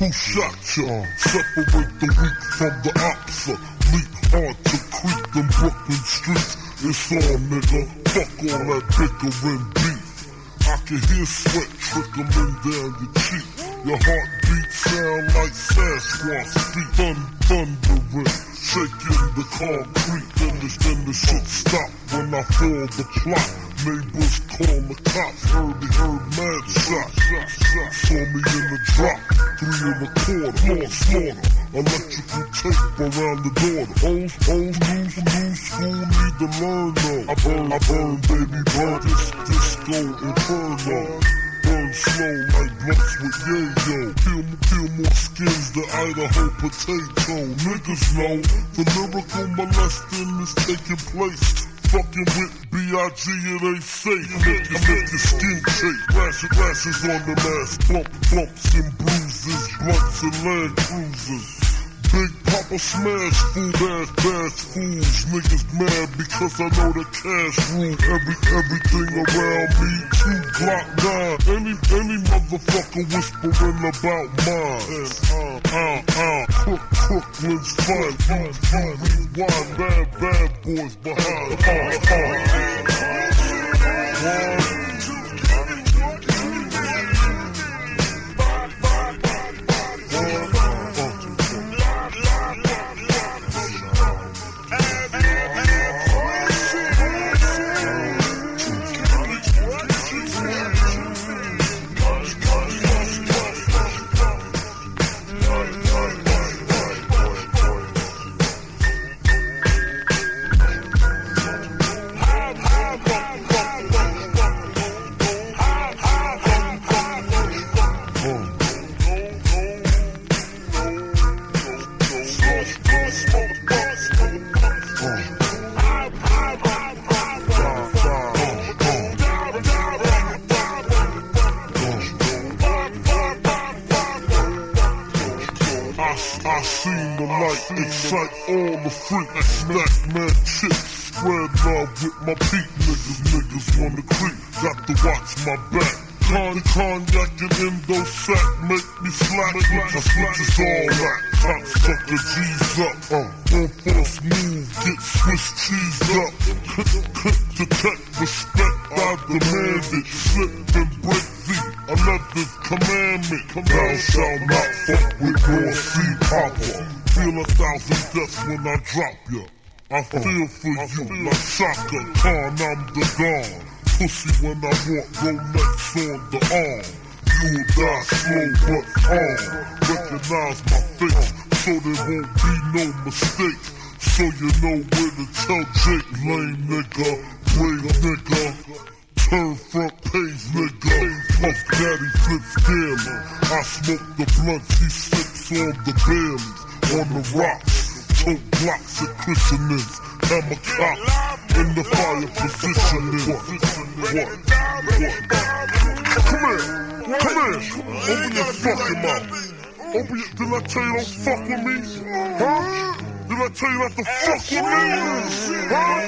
Who shot ya? Separate the weak from the opsa. Leap hard to creep them Brooklyn streets. It's on, nigga. Fuck all that bickering beef. I can hear sweat trickling down your cheek. Your heartbeat sound like Sasquatch feet. Thun thundering, shaking the concrete. Then the, then the shit stop when I feel the plot. Neighbors call the cops. Heard they heard mad shots. Saw me in the drop. Three and a quarter. More slaughter. Electrical tape around the door. Old, old news, new school need to learn though. I burn, I burn, baby, burn. This disco inferno. Burn slow like blunts with yayo. Kill, kill more skins than Idaho potato. Niggas know the lyrical molesting is taking place. Fucking with B.I.G. it ain't safe. Make, I make your skin. Rashes, on the mask. Bump, bumps and bruises. Blunts and land cruisers. Big Poppa smash fool, bad, bad fools. Niggas mad because I know the cash rule. Every, everything around me, two Glock 9. Any, any motherfucker whispering about mine. Uh, uh, uh, Crook, Crooklyn's fine. You, you rewind, bad, bad boys behind. Uh, uh. I, seen the light excite all the freaks. Snack man chips, spread love with my peak niggas. Niggas wanna creep, got to watch my back. Con cognac and endo sack make me slack. My switches all that. Top sucker G's up. Uh, on force move, get Swiss cheese up. Click detect respect, I demand it. Slip commandment. Thou shalt not fuck with your sea popper. Feel a thousand deaths when I drop ya. I feel for you like Chaka Khan, I'm the Don. Pussy when I walk, Rolex on the arm. You will die slow but calm. Recognize my face, so there won't be no mistake. So you know where to tell Jake, lame nigga, brave nigga. Turn front page, nigga. Puff Daddy flips daily. I smoke the blunts, he sips on the Baileys. On the rocks, tote blocks and christenings. Hammer cops in the fire positioning. What? What? What? Come here. Come here. Open your fucking mouth. Open your... Did I tell you don't fuck with me? Huh? Did I tell you not to fuck with me? Huh?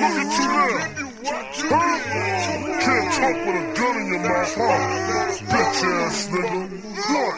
Look at you now. Huh? Can't talk with a mouth, huh? Bitch ass nigga. What?